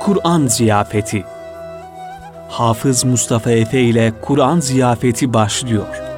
Kur'an Ziyafeti Hafız Mustafa Efe ile Kur'an Ziyafeti başlıyor.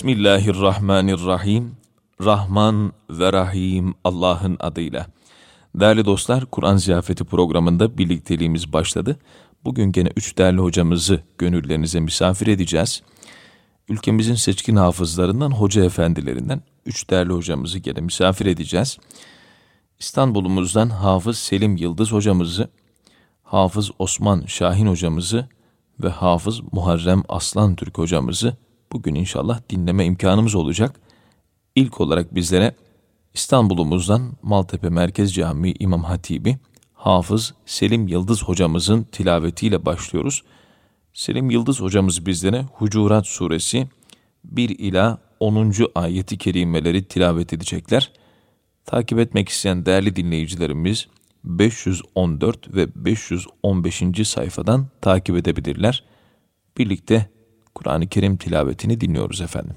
Bismillahirrahmanirrahim. Rahman ve Rahim Allah'ın adıyla. Değerli dostlar, Kur'an Ziyafeti programında birlikteliğimiz başladı. Bugün gene üç değerli hocamızı gönüllerinize misafir edeceğiz. Ülkemizin seçkin hafızlarından, hoca efendilerinden üç değerli hocamızı gene misafir edeceğiz. İstanbul'umuzdan Hafız Selim Yıldız hocamızı, Hafız Osman Şahin hocamızı ve Hafız Muharrem Aslan Türk hocamızı bugün inşallah dinleme imkanımız olacak. İlk olarak bizlere İstanbul'umuzdan Maltepe Merkez Camii İmam Hatibi Hafız Selim Yıldız hocamızın tilavetiyle başlıyoruz. Selim Yıldız hocamız bizlere Hucurat suresi 1 ila 10. ayeti kerimeleri tilavet edecekler. Takip etmek isteyen değerli dinleyicilerimiz 514 ve 515. sayfadan takip edebilirler. Birlikte Kur'an-ı Kerim tilavetini dinliyoruz efendim.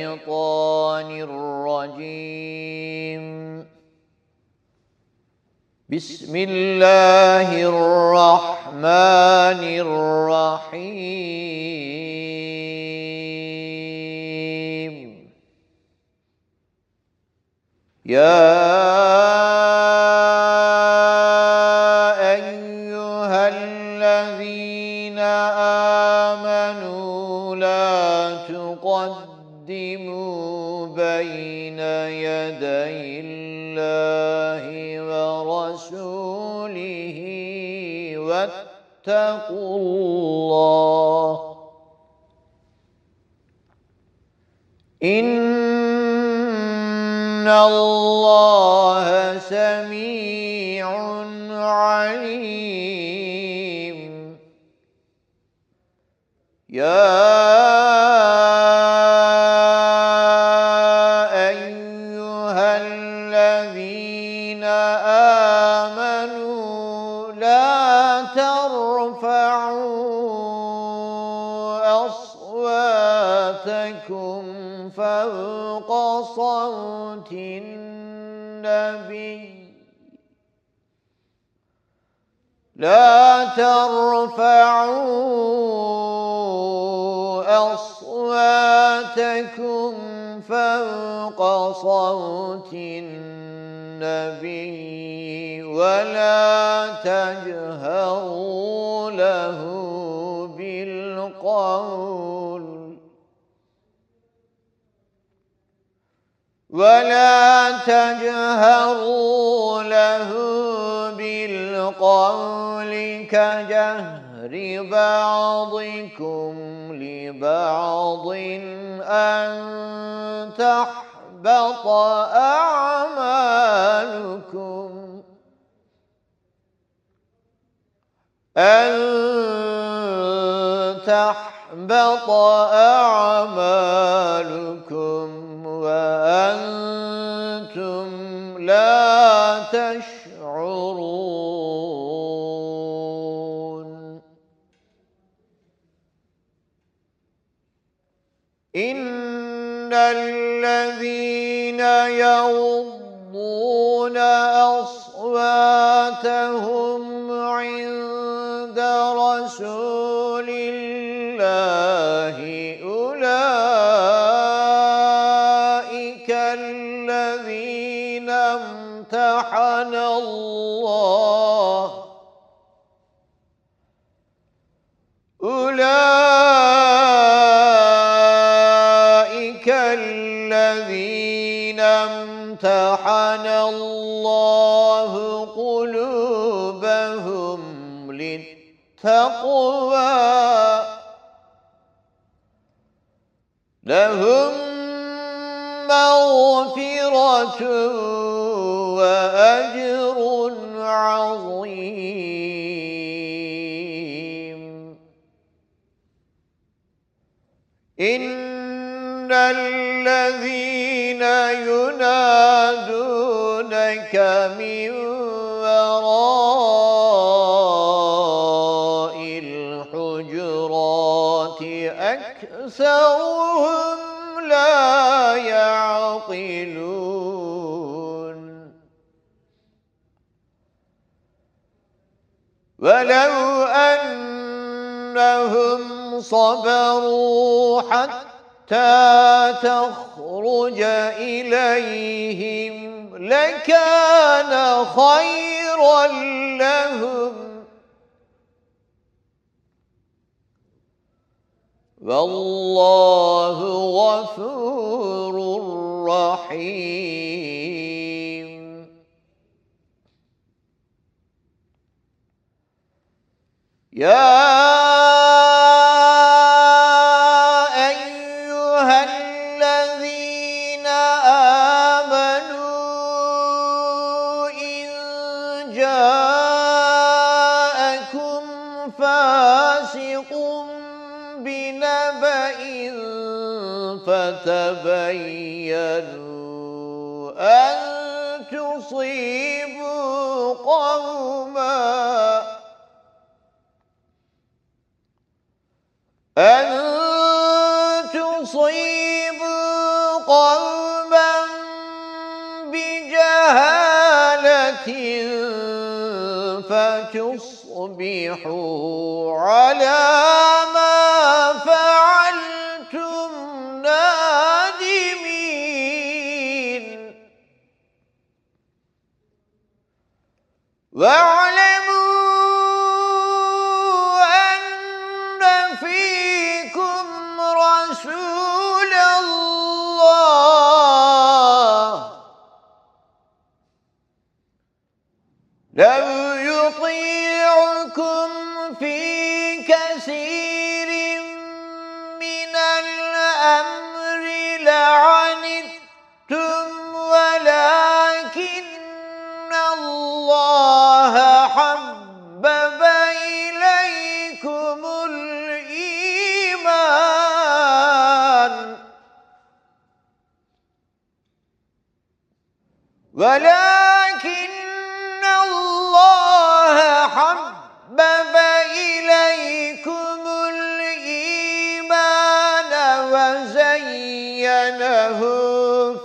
ورسوله واتقوا الله. إن الله سميع النبي. لا ترفعوا أصواتكم فوق صوت النبي ولا تجهروا ولا تجهروا له بالقول كجهر بعضكم لبعض أن تحبط أعمالكم. أن تحبط أعمالكم. يغضون أصواتهم عند رسول الله أولئك الذين امتحن الله للتقوى لهم مغفرة وأجر عظيم. إن الذين ينادونك من أكثرهم لا يعقلون. ولو أنهم صبروا حتى تخرج إليهم لكان خيرا لهم. والله غفور رحيم. يا فتصبحوا على ما فعلتم نادمين وزينه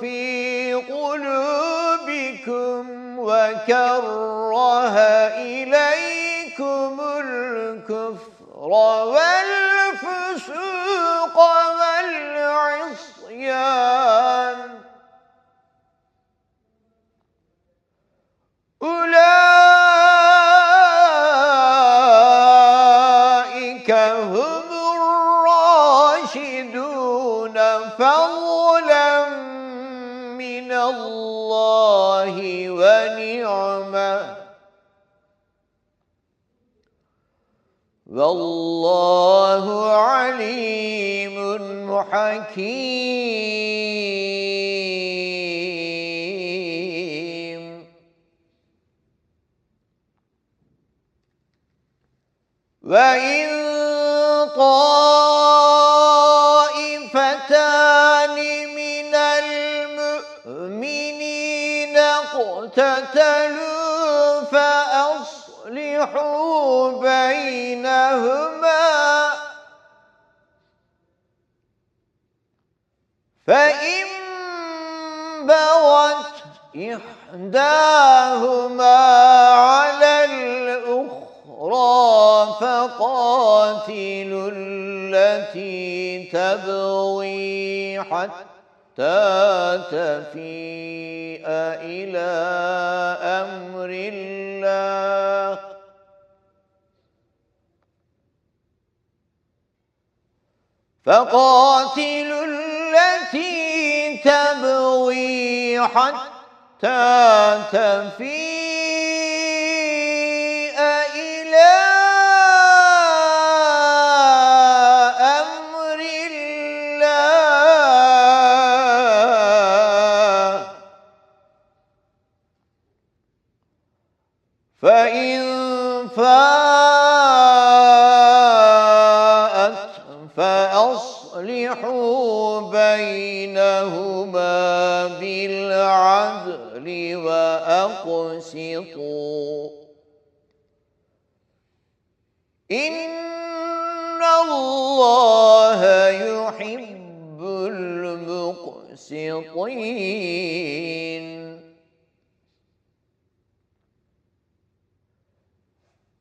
في قلوبكم وكره والله عليم حكيم. وإن بينهما. فإن بغت إحداهما على الأخرى فقاتل التي تبغي حتى تفيء إلى أمر الله. فقاتلوا التي تبغي حتى تفيء إلى بينهما بالعدل وأقسطوا إن الله يحب المقسطين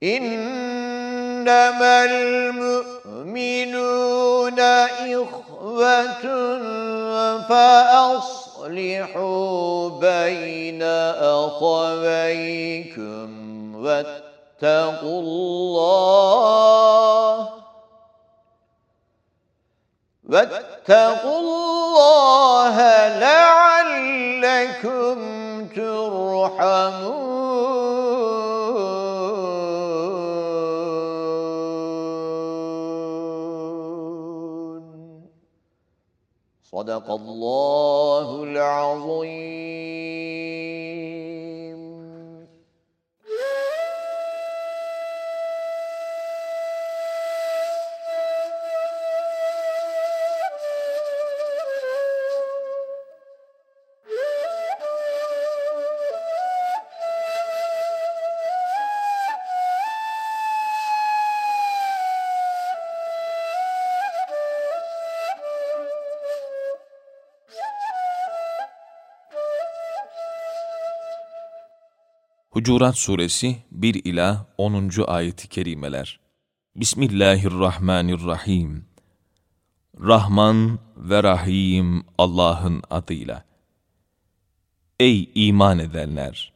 إنما المؤمنون إخوة فأصلحوا بين أخويكم واتقوا الله واتقوا الله لعلكم ترحمون صدق الله العظيم. Hucurat Suresi 1 ila 10. ayeti kerimeler. Bismillahirrahmanirrahim. Rahman ve Rahim Allah'ın adıyla. Ey iman edenler!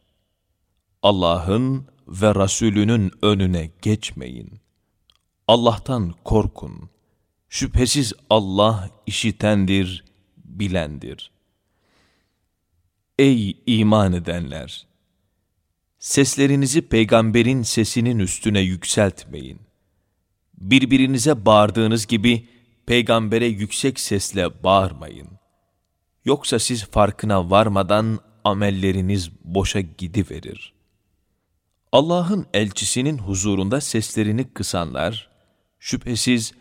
Allah'ın ve Resulünün önüne geçmeyin. Allah'tan korkun. Şüphesiz Allah işitendir, bilendir. Ey iman edenler! Seslerinizi peygamberin sesinin üstüne yükseltmeyin. Birbirinize bağırdığınız gibi peygambere yüksek sesle bağırmayın. Yoksa siz farkına varmadan amelleriniz boşa gidiverir. Allah'ın elçisinin huzurunda seslerini kısanlar, şüphesiz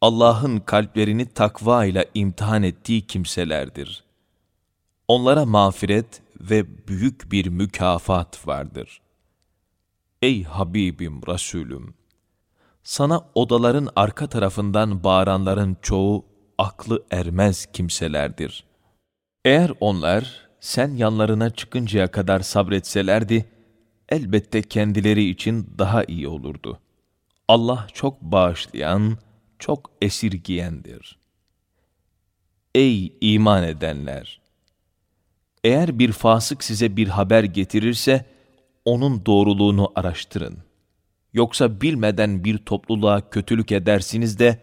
Allah'ın kalplerini takva ile imtihan ettiği kimselerdir. Onlara mağfiret ve büyük bir mükafat vardır. Ey Habibim Resulüm! Sana odaların arka tarafından bağıranların çoğu aklı ermez kimselerdir. Eğer onlar sen yanlarına çıkıncaya kadar sabretselerdi, elbette kendileri için daha iyi olurdu. Allah çok bağışlayan, çok esirgiyendir. Ey iman edenler! Eğer bir fasık size bir haber getirirse, onun doğruluğunu araştırın. Yoksa bilmeden bir topluluğa kötülük edersiniz de,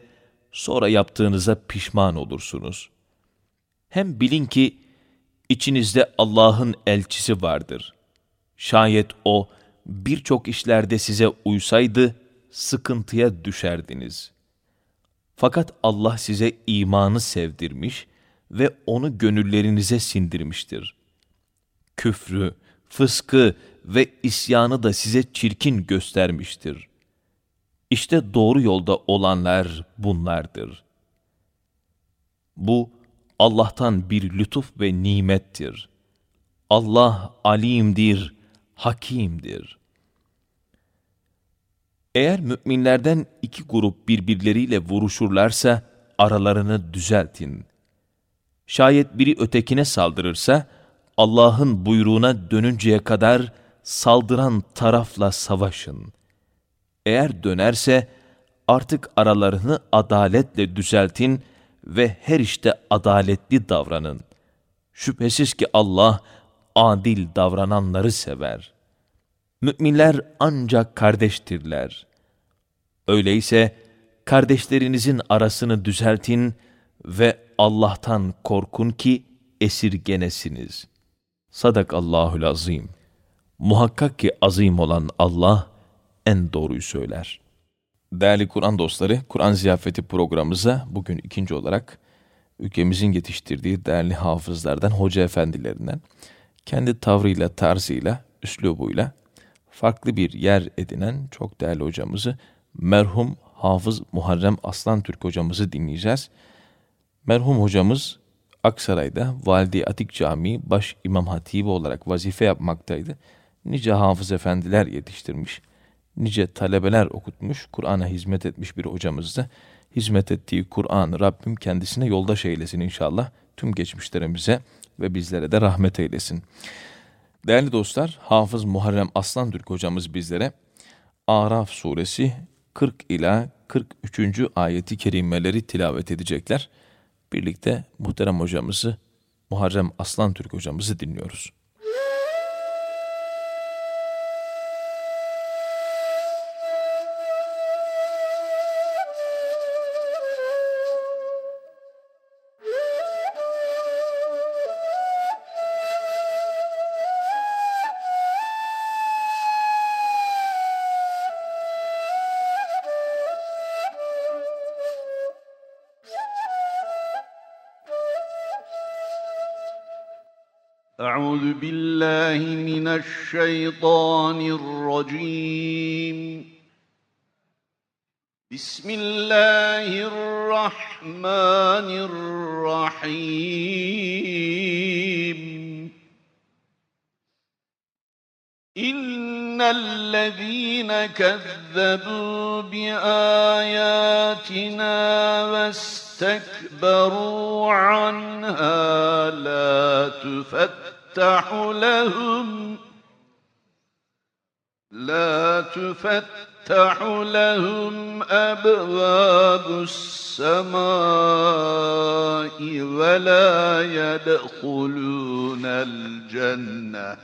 sonra yaptığınıza pişman olursunuz. Hem bilin ki, içinizde Allah'ın elçisi vardır. Şayet O, birçok işlerde size uysaydı, sıkıntıya düşerdiniz. Fakat Allah size imanı sevdirmiş ve onu gönüllerinize sindirmiştir. Küfrü, fıskı ve isyanı da size çirkin göstermiştir. İşte doğru yolda olanlar bunlardır. Bu, Allah'tan bir lütuf ve nimettir. Allah alimdir, hakimdir. Eğer müminlerden iki grup birbirleriyle vuruşurlarsa, aralarını düzeltin. Şayet biri ötekine saldırırsa, Allah'ın buyruğuna dönünceye kadar saldıran tarafla savaşın. Eğer dönerse artık aralarını adaletle düzeltin ve her işte adaletli davranın. Şüphesiz ki Allah adil davrananları sever. Müminler ancak kardeştirler. Öyleyse kardeşlerinizin arasını düzeltin ve Allah'tan korkun ki esirgenesiniz. Sadakallahul azim. Muhakkak ki azim olan Allah en doğruyu söyler. Değerli Kur'an dostları, Kur'an ziyafeti programımıza bugün ikinci olarak ülkemizin yetiştirdiği değerli hafızlardan, hoca efendilerinden kendi tavrıyla, tarzıyla, üslubuyla farklı bir yer edinen çok değerli hocamızı merhum Hafız Muharrem Aslan Türk hocamızı dinleyeceğiz. Merhum hocamız Aksaray'da Valide Atik Camii baş imam hatibi olarak vazife yapmaktaydı. Nice hafız efendiler yetiştirmiş, nice talebeler okutmuş, Kur'an'a hizmet etmiş bir hocamızdı. Hizmet ettiği Kur'an Rabbim kendisine yoldaş eylesin inşallah. Tüm geçmişlerimize ve bizlere de rahmet eylesin. Değerli dostlar, Hafız Muharrem Aslan Türk hocamız bizlere Araf suresi 40 ila 43. ayeti kerimeleri tilavet edecekler. Birlikte muhterem hocamızı, Muharrem Aslan Türk hocamızı dinliyoruz. أعوذ بالله من الشيطان الرجيم. بسم الله الرحمن الرحيم. إن الذين كذبوا بآياتنا واستكبروا عنها لا تفتح تفتح لهم لا تفتح لهم أبواب السماء ولا يدخلون الجنة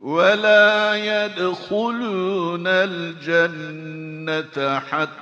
ولا يدخلون الجنة حتى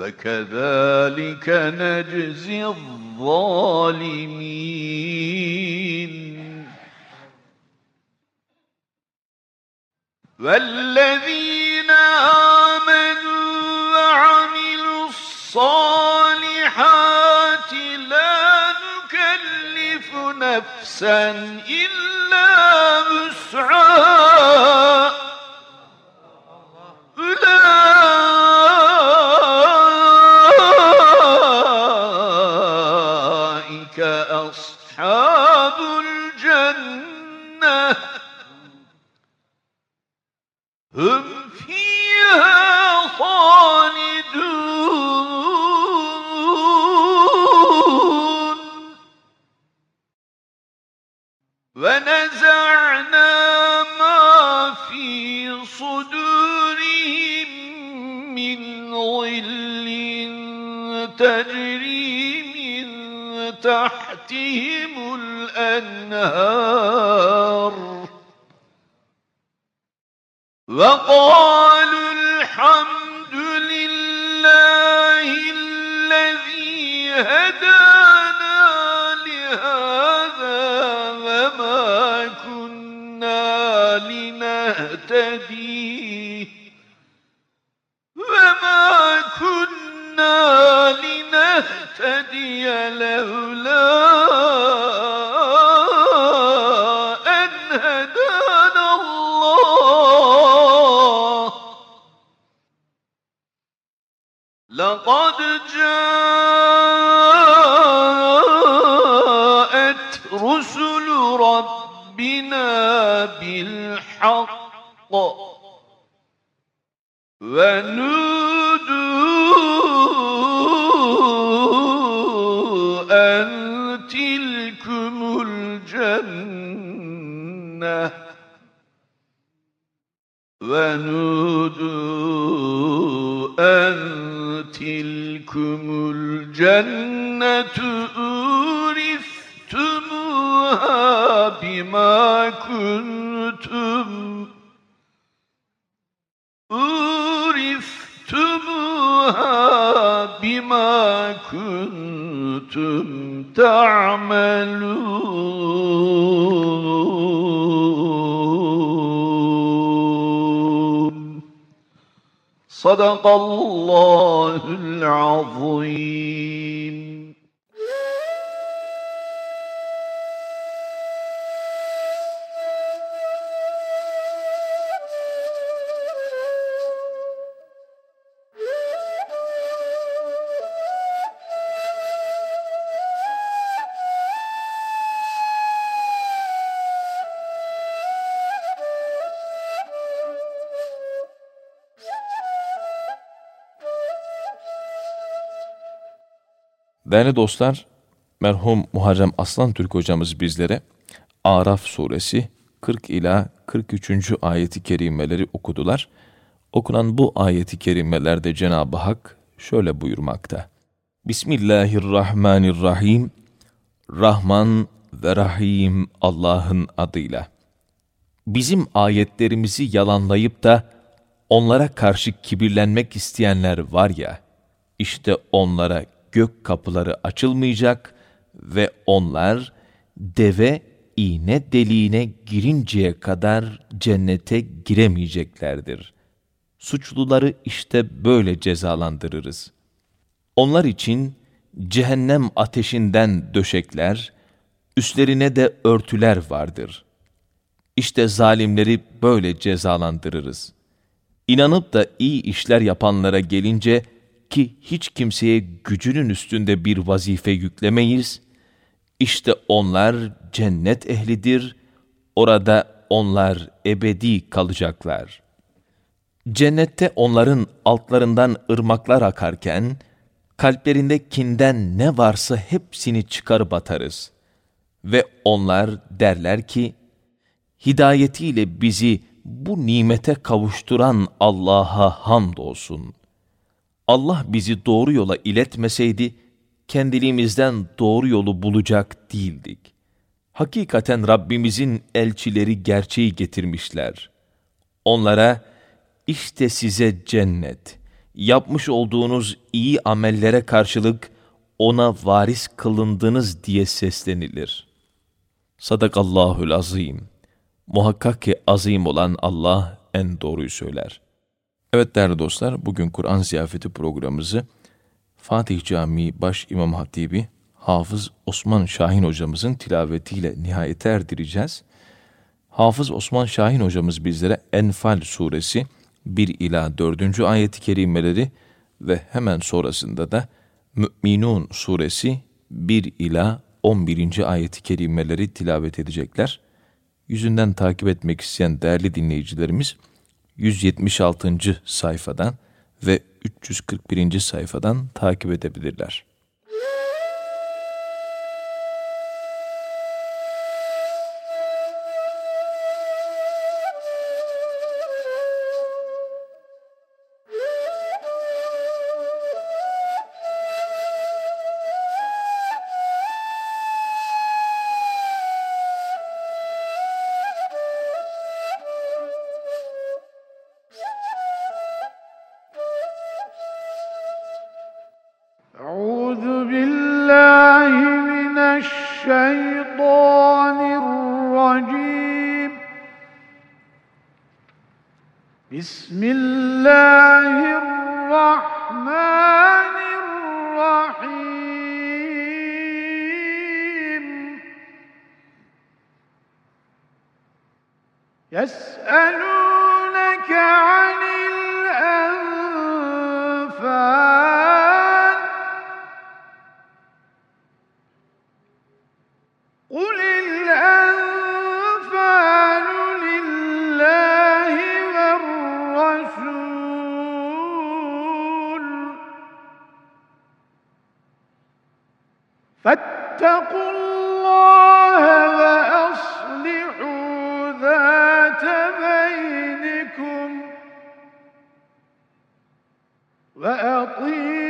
وكذلك نجزي الظالمين. والذين آمنوا وعملوا الصالحات لا نكلف نفسا إلا وسعها ونودوا أن تلكم الجنة أورثتموها بما كنتم أورثتموها بما كنتم تعملون صدق الله العظيم. Değerli dostlar, merhum Muharrem Aslan Türk hocamız bizlere Araf suresi 40 ila 43. ayeti kerimeleri okudular. Okunan bu ayeti kerimelerde Cenab-ı Hak şöyle buyurmakta. Bismillahirrahmanirrahim. Rahman ve Rahim Allah'ın adıyla. Bizim ayetlerimizi yalanlayıp da onlara karşı kibirlenmek isteyenler var ya, işte onlara gök kapıları açılmayacak ve onlar deve iğne deliğine girinceye kadar cennete giremeyeceklerdir. Suçluları işte böyle cezalandırırız. Onlar için cehennem ateşinden döşekler, üstlerine de örtüler vardır. İşte zalimleri böyle cezalandırırız. İnanıp da iyi işler yapanlara gelince, ki hiç kimseye gücünün üstünde bir vazife yüklemeyiz. İşte onlar cennet ehlidir, orada onlar ebedi kalacaklar. Cennette onların altlarından ırmaklar akarken, kalplerinde kinden ne varsa hepsini çıkarıp atarız. Ve onlar derler ki, hidayetiyle bizi bu nimete kavuşturan Allah'a hamdolsun.'' Allah bizi doğru yola iletmeseydi, kendiliğimizden doğru yolu bulacak değildik. Hakikaten Rabbimizin elçileri gerçeği getirmişler. Onlara, işte size cennet, yapmış olduğunuz iyi amellere karşılık ona varis kılındınız diye seslenilir. Sadakallahül azim. Muhakkak ki azim olan Allah en doğruyu söyler.'' Evet değerli dostlar, bugün Kur'an ziyafeti programımızı Fatih Camii Baş İmam Hatibi Hafız Osman Şahin hocamızın tilavetiyle nihayete erdireceğiz. Hafız Osman Şahin hocamız bizlere Enfal suresi 1 ila 4. ayet-i kerimeleri ve hemen sonrasında da Mü'minun suresi 1 ila 11. ayet-i kerimeleri tilavet edecekler. Yüzünden takip etmek isteyen değerli dinleyicilerimiz 176. sayfadan ve 341. sayfadan takip edebilirler. وأطيعوا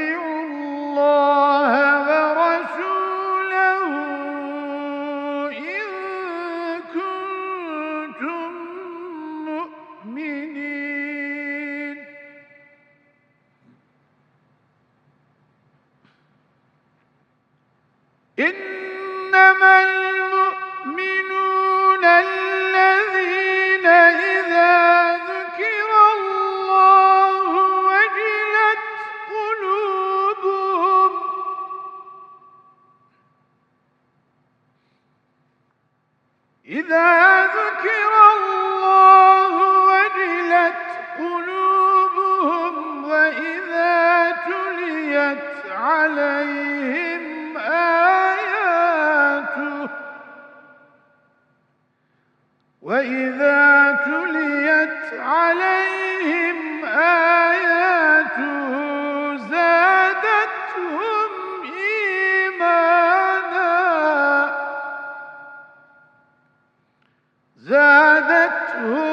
Ooh.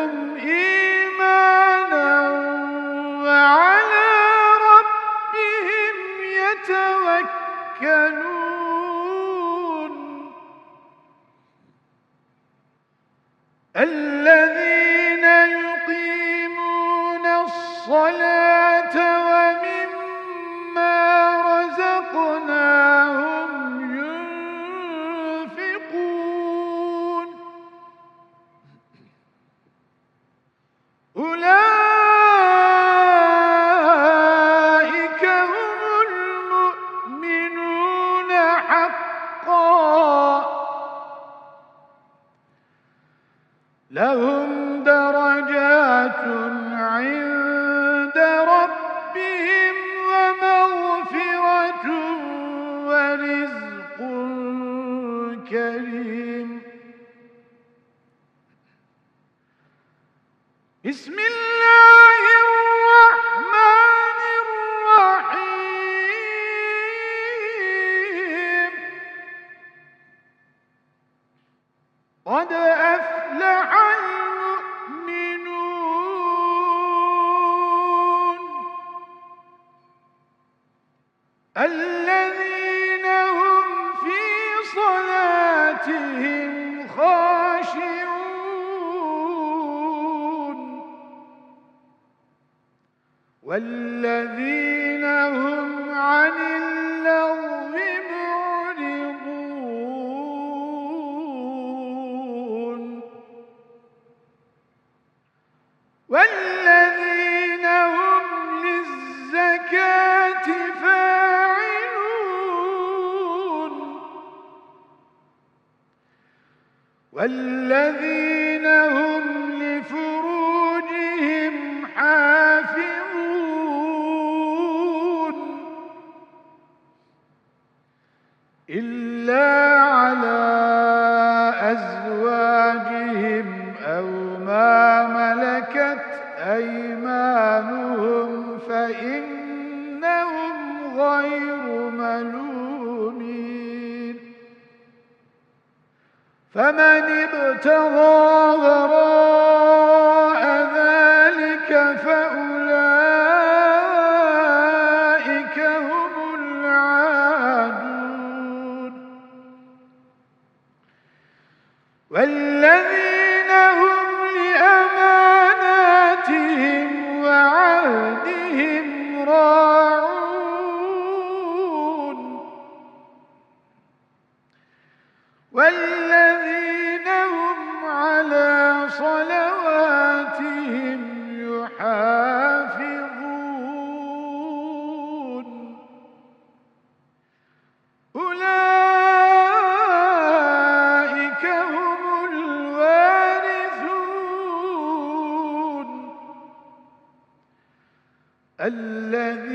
أزواجهم أو ما ملكت أيمانهم فإنهم غير ملومين. فمن ابتغى وراء ¡Vale!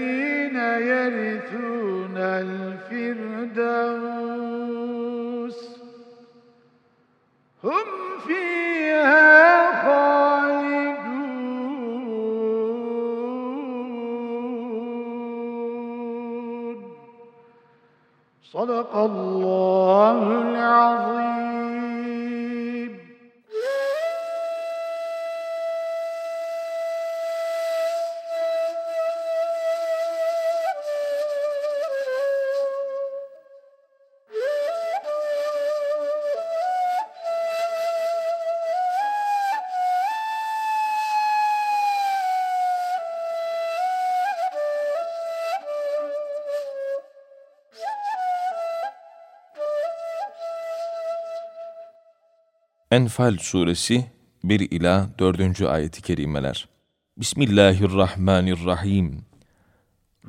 الذين يرثون الفردوس هم فيها خالدون. صدق الله العظيم. Enfal suresi 1 ila 4. ayeti kerimeler. Bismillahirrahmanirrahim.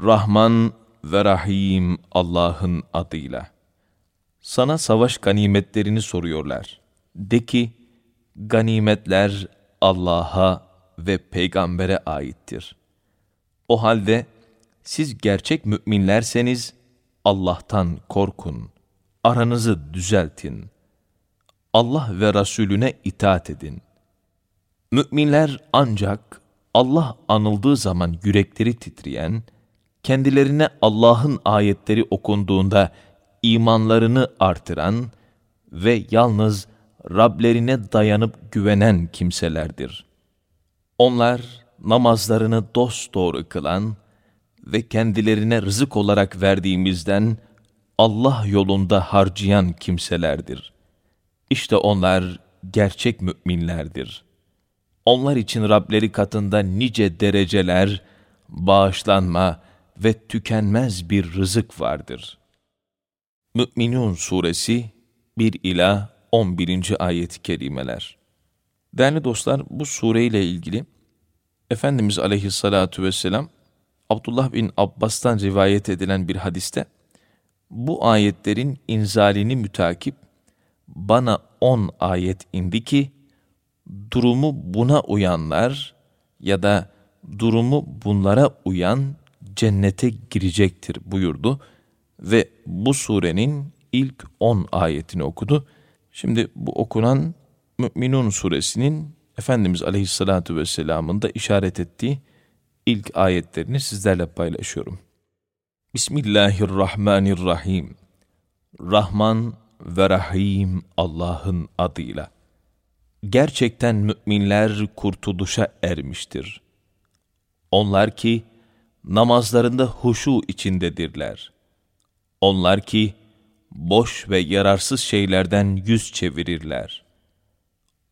Rahman ve Rahim Allah'ın adıyla. Sana savaş ganimetlerini soruyorlar. De ki, ganimetler Allah'a ve peygambere aittir. O halde siz gerçek müminlerseniz Allah'tan korkun, aranızı düzeltin. Allah ve Resulüne itaat edin. Müminler ancak Allah anıldığı zaman yürekleri titreyen, kendilerine Allah'ın ayetleri okunduğunda imanlarını artıran ve yalnız Rablerine dayanıp güvenen kimselerdir. Onlar namazlarını dosdoğru kılan ve kendilerine rızık olarak verdiğimizden Allah yolunda harcayan kimselerdir. İşte onlar gerçek müminlerdir. Onlar için Rableri katında nice dereceler, bağışlanma ve tükenmez bir rızık vardır. Mü'minun Suresi 1 ila 11. ayet-i kerimeler. Değerli dostlar, bu sureyle ilgili Efendimiz aleyhissalatu vesselam Abdullah bin Abbas'tan rivayet edilen bir hadiste bu ayetlerin inzalini mütakip bana on ayet indi ki durumu buna uyanlar ya da durumu bunlara uyan cennete girecektir buyurdu ve bu surenin ilk on ayetini okudu. Şimdi bu okunan Mü'minun suresinin Efendimiz Aleyhisselatü Vesselam'ın da işaret ettiği ilk ayetlerini sizlerle paylaşıyorum. Bismillahirrahmanirrahim. Rahman ve Rahim Allah'ın adıyla. Gerçekten müminler kurtuluşa ermiştir. Onlar ki namazlarında huşu içindedirler. Onlar ki boş ve yararsız şeylerden yüz çevirirler.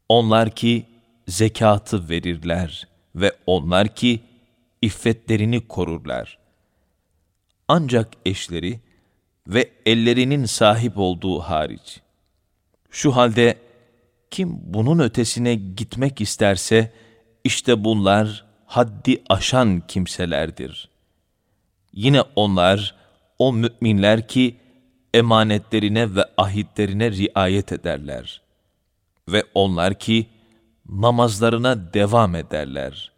Onlar ki zekatı verirler ve onlar ki iffetlerini korurlar. Ancak eşleri ve ellerinin sahip olduğu hariç. Şu halde kim bunun ötesine gitmek isterse işte bunlar haddi aşan kimselerdir. Yine onlar o müminler ki emanetlerine ve ahitlerine riayet ederler. Ve onlar ki namazlarına devam ederler.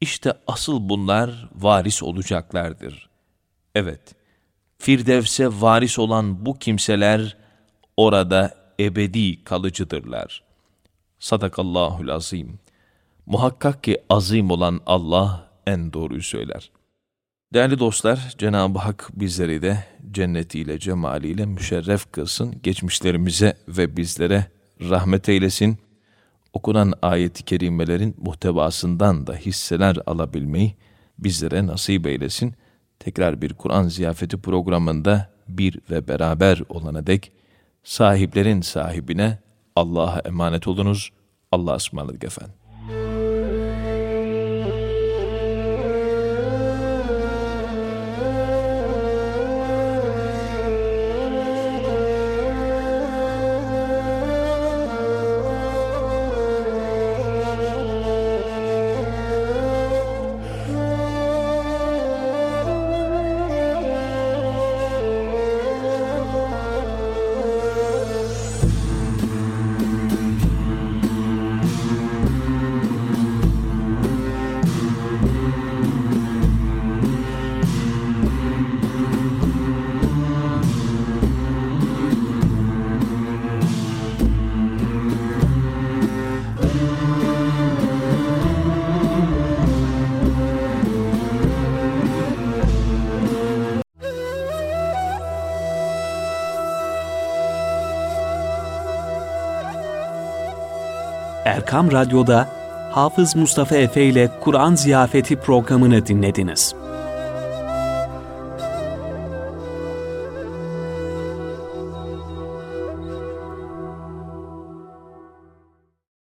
İşte asıl bunlar varis olacaklardır. Evet, Firdevs'e varis olan bu kimseler orada ebedi kalıcıdırlar. Sadakallahul azim. Muhakkak ki azim olan Allah en doğruyu söyler. Değerli dostlar, Cenab-ı Hak bizleri de cennetiyle, cemaliyle müşerref kılsın, geçmişlerimize ve bizlere rahmet eylesin. Okunan ayeti kerimelerin muhtevasından da hisseler alabilmeyi bizlere nasip eylesin. Tekrar bir Kur'an ziyafeti programında bir ve beraber olana dek sahiplerin sahibine Allah'a emanet olunuz. Allah'a ısmarladık efendim. Erkam Radyo'da Hafız Mustafa Efe ile Kur'an Ziyafeti programını dinlediniz.